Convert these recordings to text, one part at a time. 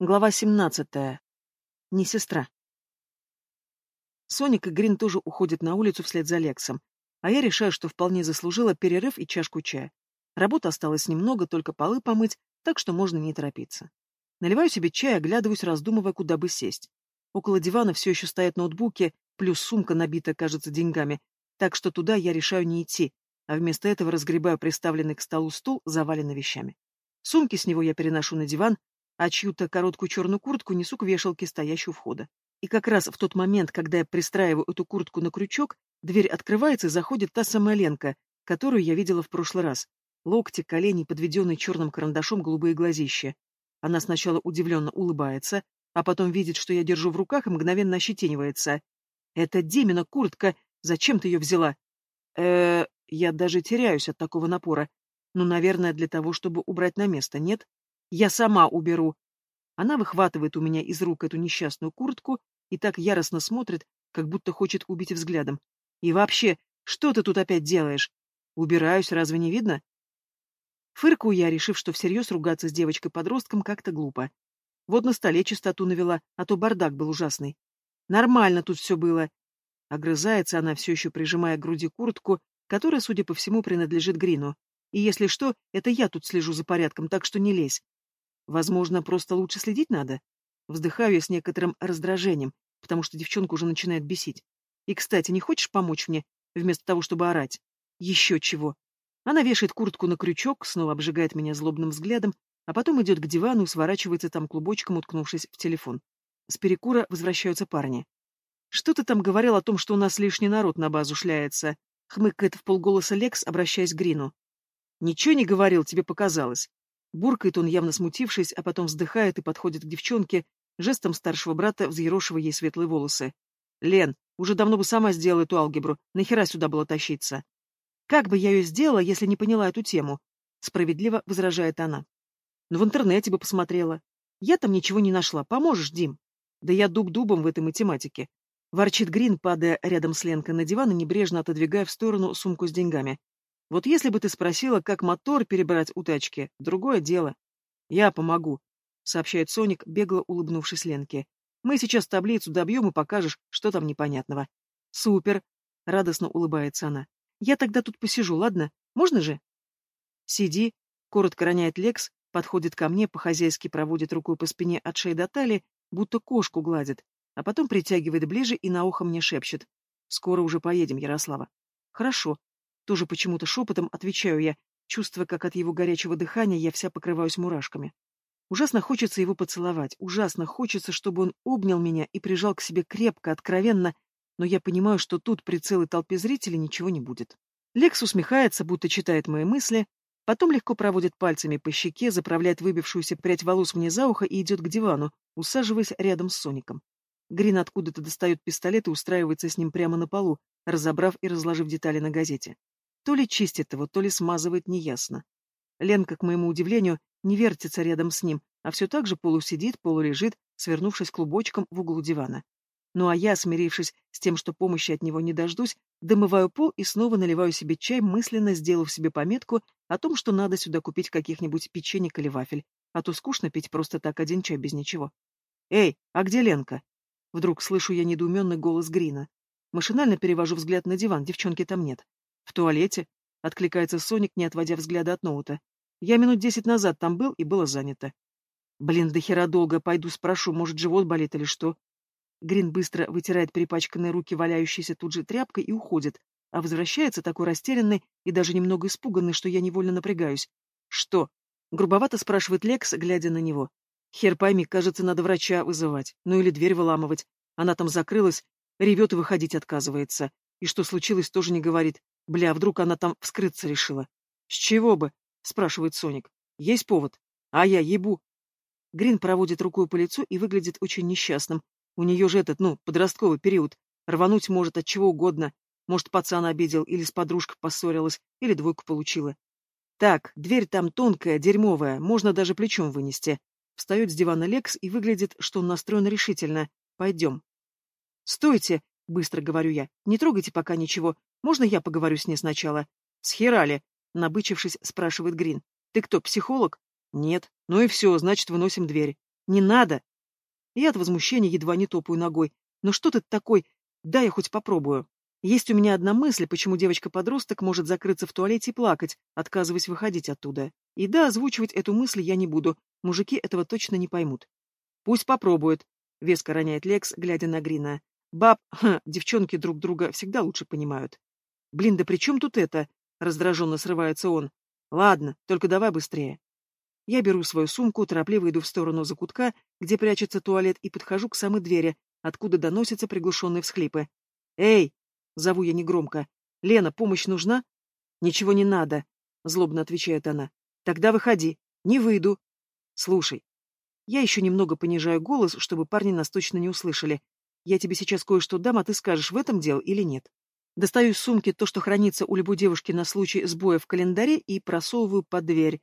Глава 17. Не сестра. Соник и Грин тоже уходят на улицу вслед за Лексом, а я решаю, что вполне заслужила перерыв и чашку чая. Работы осталось немного, только полы помыть, так что можно не торопиться. Наливаю себе чай, оглядываюсь, раздумывая, куда бы сесть. Около дивана все еще стоят ноутбуки, плюс сумка, набитая, кажется, деньгами, так что туда я решаю не идти, а вместо этого разгребаю приставленный к столу стул, заваленный вещами. Сумки с него я переношу на диван, а чью-то короткую черную куртку несу к вешалке, стоящей у входа. И как раз в тот момент, когда я пристраиваю эту куртку на крючок, дверь открывается и заходит та самая Ленка, которую я видела в прошлый раз. Локти, колени, подведенные черным карандашом голубые глазища. Она сначала удивленно улыбается, а потом видит, что я держу в руках и мгновенно ощетинивается. «Это Димина куртка! Зачем ты ее взяла?» э я даже теряюсь от такого напора. Ну, наверное, для того, чтобы убрать на место, нет? Я сама уберу. Она выхватывает у меня из рук эту несчастную куртку и так яростно смотрит, как будто хочет убить взглядом. И вообще, что ты тут опять делаешь? Убираюсь, разве не видно? Фыркую я, решив, что всерьез ругаться с девочкой-подростком как-то глупо. Вот на столе чистоту навела, а то бардак был ужасный. Нормально тут все было. Огрызается она, все еще прижимая к груди куртку, которая, судя по всему, принадлежит Грину. И если что, это я тут слежу за порядком, так что не лезь. Возможно, просто лучше следить надо? Вздыхаю я с некоторым раздражением, потому что девчонка уже начинает бесить. И, кстати, не хочешь помочь мне, вместо того, чтобы орать? Еще чего. Она вешает куртку на крючок, снова обжигает меня злобным взглядом, а потом идет к дивану и сворачивается там клубочком, уткнувшись в телефон. С перекура возвращаются парни. «Что ты там говорил о том, что у нас лишний народ на базу шляется?» — хмыкает в полголоса Лекс, обращаясь к Грину. «Ничего не говорил, тебе показалось. Буркает он, явно смутившись, а потом вздыхает и подходит к девчонке, жестом старшего брата взъерошивая ей светлые волосы. «Лен, уже давно бы сама сделала эту алгебру, нахера сюда было тащиться?» «Как бы я ее сделала, если не поняла эту тему?» Справедливо возражает она. «Ну, в интернете бы посмотрела. Я там ничего не нашла. Поможешь, Дим?» «Да я дуб дубом в этой математике». Ворчит Грин, падая рядом с Ленкой на диван и небрежно отодвигая в сторону сумку с деньгами. Вот если бы ты спросила, как мотор перебрать у тачки, другое дело. Я помогу, сообщает Соник, бегло улыбнувшись Ленке. Мы сейчас таблицу добьем и покажешь, что там непонятного. Супер, радостно улыбается она. Я тогда тут посижу, ладно? Можно же? Сиди, коротко роняет Лекс, подходит ко мне, по-хозяйски проводит рукой по спине от шеи до талии, будто кошку гладит, а потом притягивает ближе и на ухо мне шепчет. Скоро уже поедем, Ярослава. Хорошо, тоже почему-то шепотом отвечаю я, чувствуя, как от его горячего дыхания я вся покрываюсь мурашками. Ужасно хочется его поцеловать, ужасно хочется, чтобы он обнял меня и прижал к себе крепко, откровенно, но я понимаю, что тут при целой толпе зрителей ничего не будет. Лекс усмехается, будто читает мои мысли, потом легко проводит пальцами по щеке, заправляет выбившуюся прядь волос мне за ухо и идет к дивану, усаживаясь рядом с Соником. Грин откуда-то достает пистолет и устраивается с ним прямо на полу, разобрав и разложив детали на газете. То ли чистит его, то ли смазывает, неясно. Ленка, к моему удивлению, не вертится рядом с ним, а все так же полусидит, полулежит, свернувшись клубочком в углу дивана. Ну а я, смирившись с тем, что помощи от него не дождусь, домываю пол и снова наливаю себе чай, мысленно сделав себе пометку о том, что надо сюда купить каких-нибудь печенек или вафель, а то скучно пить просто так один чай без ничего. «Эй, а где Ленка?» Вдруг слышу я недоуменный голос Грина. Машинально перевожу взгляд на диван, девчонки там нет. В туалете, откликается Соник, не отводя взгляда от ноута. Я минут десять назад там был и было занято. Блин, до хера долго, пойду спрошу, может, живот болит или что. Грин быстро вытирает перепачканные руки, валяющиеся тут же тряпкой, и уходит, а возвращается такой растерянный и даже немного испуганный, что я невольно напрягаюсь. «Что?» — грубовато спрашивает Лекс, глядя на него. «Хер пойми, кажется, надо врача вызывать, ну или дверь выламывать. Она там закрылась, ревет и выходить отказывается. И что случилось, тоже не говорит. Бля, вдруг она там вскрыться решила. С чего бы? спрашивает Соник. Есть повод? А я ебу. Грин проводит рукой по лицу и выглядит очень несчастным. У нее же этот, ну, подростковый период. Рвануть может от чего угодно. Может, пацан обидел, или с подружкой поссорилась, или двойку получила. Так, дверь там тонкая, дерьмовая, можно даже плечом вынести. Встает с дивана Лекс и выглядит, что он настроен решительно. Пойдем. Стойте, быстро говорю я. Не трогайте пока ничего. Можно я поговорю с ней сначала? Схерали? Набычившись, спрашивает Грин. Ты кто, психолог? Нет. Ну и все, значит, выносим дверь. Не надо. Я от возмущения едва не топаю ногой. Но что ты такой? Да, я хоть попробую. Есть у меня одна мысль, почему девочка-подросток может закрыться в туалете и плакать, отказываясь выходить оттуда. И да, озвучивать эту мысль я не буду. Мужики этого точно не поймут. Пусть попробуют, — веско роняет Лекс, глядя на Грина. Баб, ха, девчонки друг друга всегда лучше понимают. Блин, да при чем тут это? Раздраженно срывается он. Ладно, только давай быстрее. Я беру свою сумку, торопливо иду в сторону закутка, где прячется туалет, и подхожу к самой двери, откуда доносятся приглушенные всхлипы. «Эй!» — зову я негромко. «Лена, помощь нужна?» «Ничего не надо», — злобно отвечает она. «Тогда выходи. Не выйду». «Слушай, я еще немного понижаю голос, чтобы парни нас точно не услышали. Я тебе сейчас кое-что дам, а ты скажешь, в этом дело или нет. Достаю из сумки то, что хранится у любой девушки на случай сбоя в календаре, и просовываю под дверь.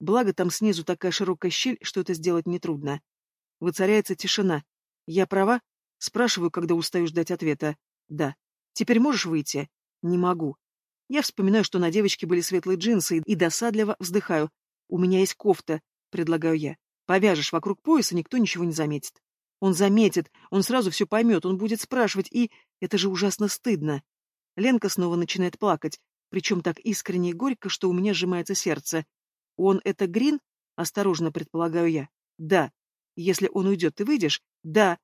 Благо там снизу такая широкая щель, что это сделать нетрудно. Воцаряется тишина. Я права? Спрашиваю, когда устаю ждать ответа. Да. Теперь можешь выйти? Не могу. Я вспоминаю, что на девочке были светлые джинсы, и досадливо вздыхаю. У меня есть кофта, предлагаю я. Повяжешь вокруг пояса, никто ничего не заметит. Он заметит, он сразу все поймет, он будет спрашивать, и... Это же ужасно стыдно. Ленка снова начинает плакать, причем так искренне и горько, что у меня сжимается сердце. Он это Грин? Осторожно предполагаю я. Да. Если он уйдет, ты выйдешь? Да.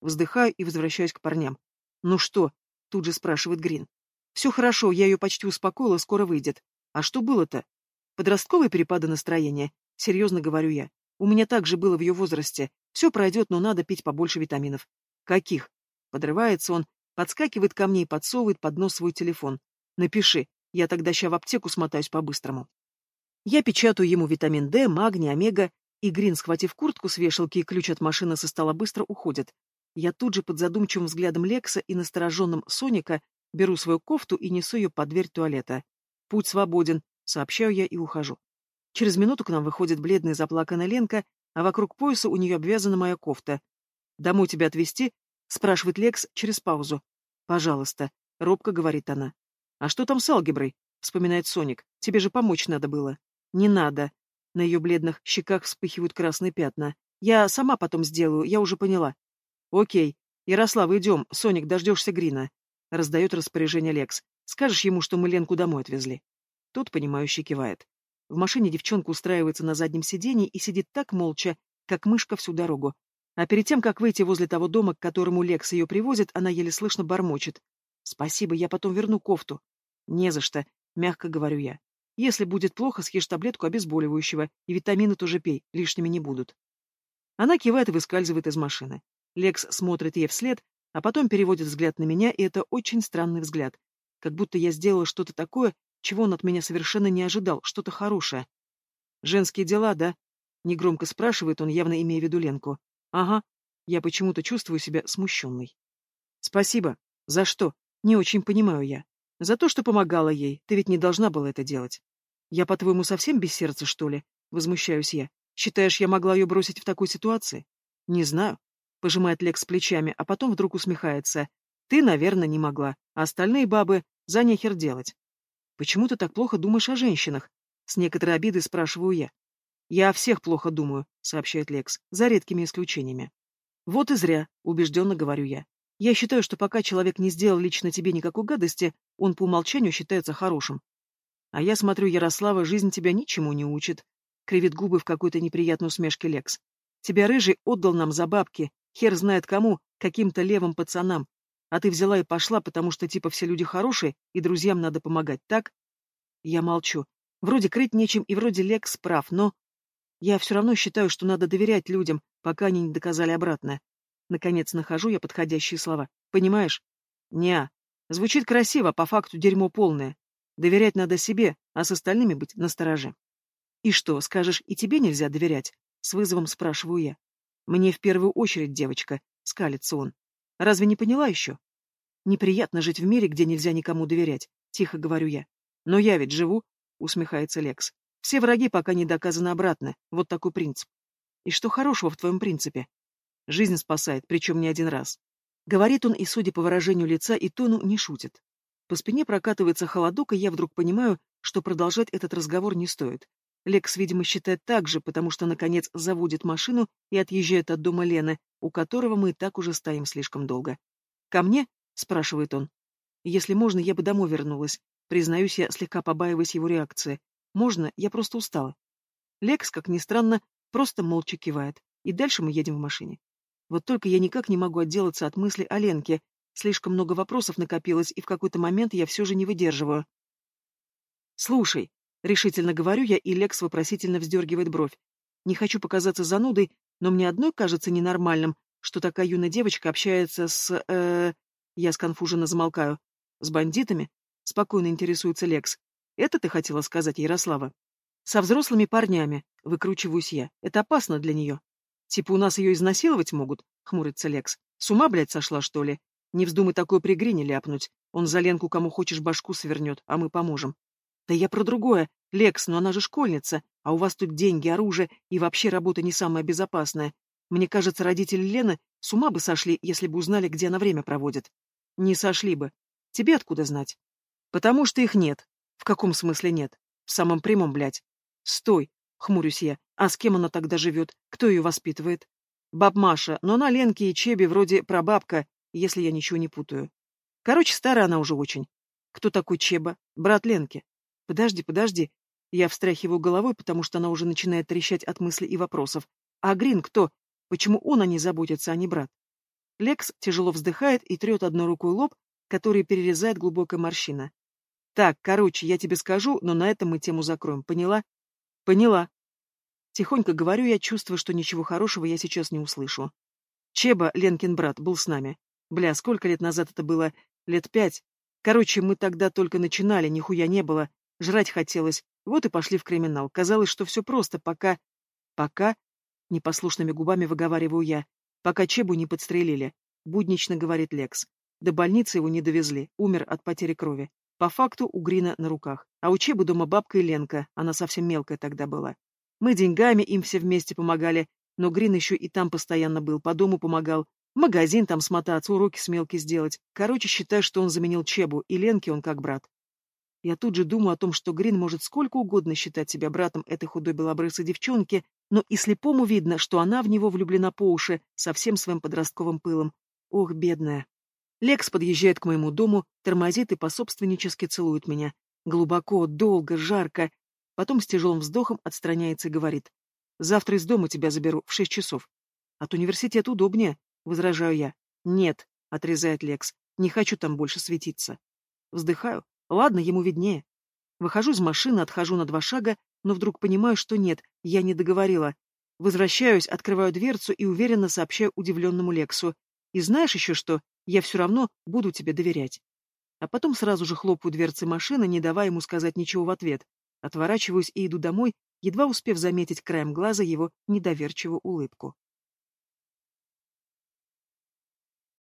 Вздыхаю и возвращаюсь к парням. Ну что? Тут же спрашивает Грин. Все хорошо, я ее почти успокоила, скоро выйдет. А что было-то? Подростковые перепады настроения? Серьезно говорю я. У меня так же было в ее возрасте. Все пройдет, но надо пить побольше витаминов. Каких? Подрывается он, подскакивает ко мне и подсовывает под нос свой телефон. Напиши, я тогда ща в аптеку смотаюсь по-быстрому. Я печатаю ему витамин D, магний, омега, и Грин, схватив куртку с вешалки и ключ от машины со стола, быстро уходит. Я тут же под задумчивым взглядом Лекса и настороженным Соника беру свою кофту и несу ее под дверь туалета. Путь свободен, сообщаю я и ухожу. Через минуту к нам выходит бледная заплаканная Ленка, а вокруг пояса у нее обвязана моя кофта. «Домой тебя отвезти?» — спрашивает Лекс через паузу. «Пожалуйста», — робко говорит она. «А что там с алгеброй?» — вспоминает Соник. «Тебе же помочь надо было». «Не надо». На ее бледных щеках вспыхивают красные пятна. «Я сама потом сделаю, я уже поняла». «Окей. Ярослав, идем. Соник, дождешься Грина». Раздает распоряжение Лекс. «Скажешь ему, что мы Ленку домой отвезли». Тот, понимающе кивает. В машине девчонка устраивается на заднем сиденье и сидит так молча, как мышка всю дорогу. А перед тем, как выйти возле того дома, к которому Лекс ее привозит, она еле слышно бормочет. «Спасибо, я потом верну кофту». «Не за что», — мягко говорю я. «Если будет плохо, съешь таблетку обезболивающего, и витамины тоже пей, лишними не будут». Она кивает и выскальзывает из машины. Лекс смотрит ей вслед, а потом переводит взгляд на меня, и это очень странный взгляд. Как будто я сделала что-то такое, чего он от меня совершенно не ожидал, что-то хорошее. «Женские дела, да?» — негромко спрашивает он, явно имея в виду Ленку. «Ага». Я почему-то чувствую себя смущенной. «Спасибо. За что? Не очень понимаю я. За то, что помогала ей. Ты ведь не должна была это делать. Я, по-твоему, совсем без сердца, что ли?» Возмущаюсь я. «Считаешь, я могла ее бросить в такой ситуации?» «Не знаю», — пожимает Лекс плечами, а потом вдруг усмехается. «Ты, наверное, не могла, а остальные бабы за нехер делать. «Почему ты так плохо думаешь о женщинах?» С некоторой обидой спрашиваю я. «Я о всех плохо думаю», — сообщает Лекс, за редкими исключениями. «Вот и зря», — убежденно говорю я. «Я считаю, что пока человек не сделал лично тебе никакой гадости, он по умолчанию считается хорошим. А я смотрю, Ярослава, жизнь тебя ничему не учит», — кривит губы в какой-то неприятной усмешке Лекс. «Тебя рыжий отдал нам за бабки, хер знает кому, каким-то левым пацанам. А ты взяла и пошла, потому что типа все люди хорошие, и друзьям надо помогать, так? Я молчу. Вроде крыть нечем, и вроде Лекс прав, но... Я все равно считаю, что надо доверять людям, пока они не доказали обратное. Наконец нахожу я подходящие слова. Понимаешь? Неа. Звучит красиво, по факту дерьмо полное. Доверять надо себе, а с остальными быть настороже. И что, скажешь, и тебе нельзя доверять? С вызовом спрашиваю я. Мне в первую очередь, девочка, скалится он. Разве не поняла еще? Неприятно жить в мире, где нельзя никому доверять, тихо говорю я. Но я ведь живу, усмехается Лекс. Все враги, пока не доказано обратно. Вот такой принцип. И что хорошего в твоем принципе? Жизнь спасает, причем не один раз. Говорит он, и, судя по выражению лица и тону, не шутит. По спине прокатывается холодок, и я вдруг понимаю, что продолжать этот разговор не стоит. Лекс, видимо, считает так же, потому что, наконец, заводит машину и отъезжает от дома Лены, у которого мы и так уже стоим слишком долго. «Ко мне?» — спрашивает он. «Если можно, я бы домой вернулась. Признаюсь, я слегка побаиваюсь его реакции. Можно, я просто устала». Лекс, как ни странно, просто молча кивает. И дальше мы едем в машине. Вот только я никак не могу отделаться от мысли о Ленке. Слишком много вопросов накопилось, и в какой-то момент я все же не выдерживаю. «Слушай», — решительно говорю я, и Лекс вопросительно вздергивает бровь. Не хочу показаться занудой, но мне одной кажется ненормальным, что такая юная девочка общается с... э Я сконфуженно замолкаю. С бандитами? Спокойно интересуется Лекс. Это ты хотела сказать, Ярослава? Со взрослыми парнями, выкручиваюсь я. Это опасно для нее. Типа у нас ее изнасиловать могут? Хмурится Лекс. С ума, блядь, сошла, что ли? Не вздумай такое при Грине ляпнуть. Он за Ленку кому хочешь башку свернет, а мы поможем. Да я про другое. Лекс, но она же школьница, а у вас тут деньги, оружие и вообще работа не самая безопасная. Мне кажется, родители Лены с ума бы сошли, если бы узнали, где она время проводит. Не сошли бы. Тебе откуда знать? Потому что их нет. Каком смысле нет? В самом прямом, блядь. Стой, хмурюсь я. А с кем она тогда живет? Кто ее воспитывает? Баб Маша, но она Ленке и Чебе вроде прабабка, если я ничего не путаю. Короче, старая она уже очень. Кто такой Чеба? Брат Ленки. Подожди, подожди. Я встряхиваю головой, потому что она уже начинает трещать от мыслей и вопросов. А Грин кто? Почему он о ней заботится, а не брат? Лекс тяжело вздыхает и трет одной рукой лоб, который перерезает глубокая морщина. Так, короче, я тебе скажу, но на этом мы тему закроем. Поняла? Поняла. Тихонько говорю я, чувствую, что ничего хорошего я сейчас не услышу. Чеба, Ленкин брат, был с нами. Бля, сколько лет назад это было? Лет пять. Короче, мы тогда только начинали, нихуя не было. Жрать хотелось. Вот и пошли в криминал. Казалось, что все просто, пока... Пока... Непослушными губами выговариваю я. Пока Чебу не подстрелили. Буднично говорит Лекс. До больницы его не довезли. Умер от потери крови. По факту у Грина на руках. А у Чебы дома бабка и Ленка. Она совсем мелкая тогда была. Мы деньгами им все вместе помогали. Но Грин еще и там постоянно был. По дому помогал. Магазин там смотаться, уроки с мелки сделать. Короче, считай, что он заменил Чебу. И Ленке он как брат. Я тут же думаю о том, что Грин может сколько угодно считать себя братом этой худой белобрысой девчонки, но и слепому видно, что она в него влюблена по уши, со всем своим подростковым пылом. Ох, бедная. Лекс подъезжает к моему дому, тормозит и пособственнически целует меня. Глубоко, долго, жарко. Потом с тяжелым вздохом отстраняется и говорит. «Завтра из дома тебя заберу в шесть часов». «От университета удобнее», — возражаю я. «Нет», — отрезает Лекс, — «не хочу там больше светиться». Вздыхаю, Ладно, ему виднее. Выхожу из машины, отхожу на два шага, но вдруг понимаю, что нет, я не договорила. Возвращаюсь, открываю дверцу и уверенно сообщаю удивленному Лексу. И знаешь еще что? Я все равно буду тебе доверять. А потом сразу же хлопаю дверцы машины, не давая ему сказать ничего в ответ. Отворачиваюсь и иду домой, едва успев заметить краем глаза его недоверчивую улыбку.